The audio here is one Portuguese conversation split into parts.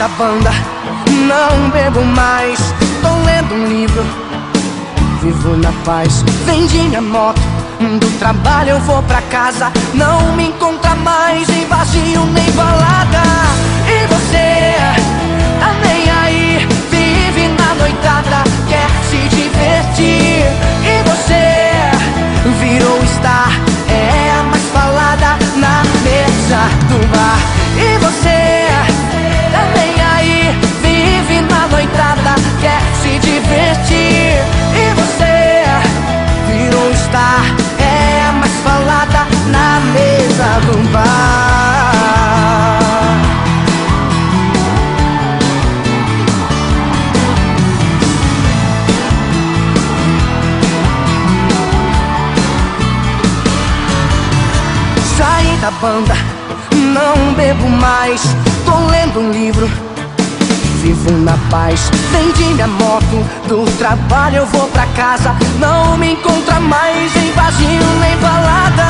da banda, não bebo mais. Tô lendo um livro, vivo na paz. Vendi minha moto, do trabalho eu vou pra casa. Não me encontra mais em vazio nem balada. E você, Saí da banda, não bebo mais. Tô lendo um livro, vivo na paz. Vendi minha moto, do trabalho eu vou pra casa. Não me encontra mais em vazio nem balada.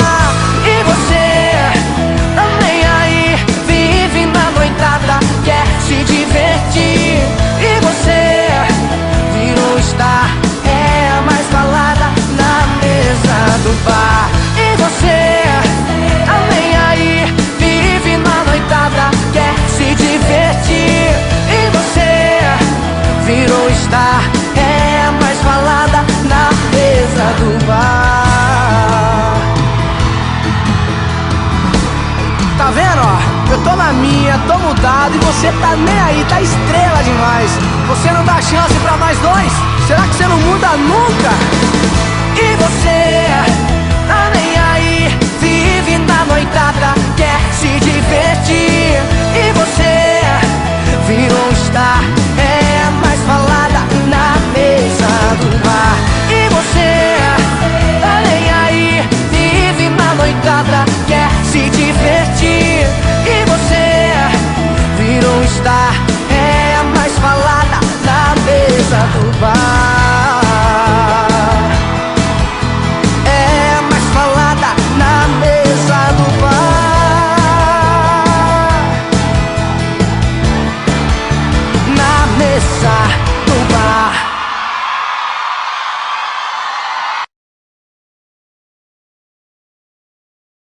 Virou star, é a mais falada na mesa do bar. Tá vendo, ó? Eu tô na minha, tô mudado e você tá nem aí, tá estrela demais. Você não dá chance pra mais dois? Será que você não muda nunca? E você tá nem aí, vive na noitada, quer se divertir. E você virou star,